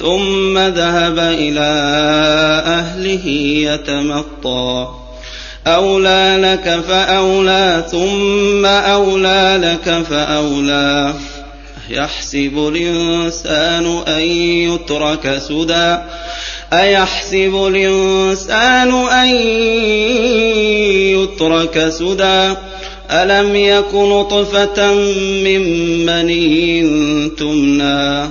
ثم ذهب إلى أهله يتمطى. أولى لك فأولى ثم أولى لك فأولى. يحسب الإنسان أن يترك سدى؟ أيحسب الإنسان أن يترك سدى؟ ألم يك نطفة من مني تمنى؟